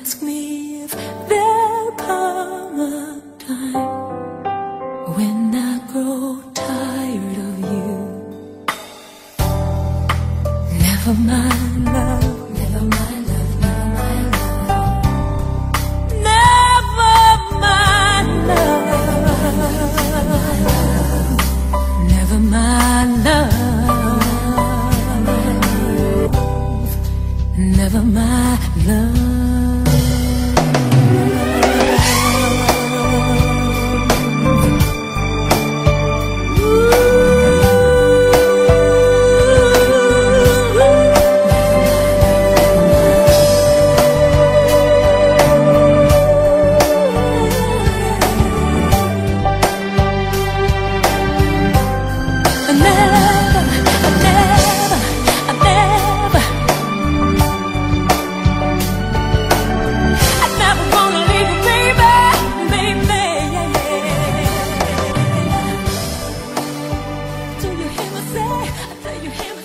ask me if there'll come a time when I grow tired of you. Never mind, love, never my love, never mind, love. Never mind, love. Never mind, love. Never mind, love. you hear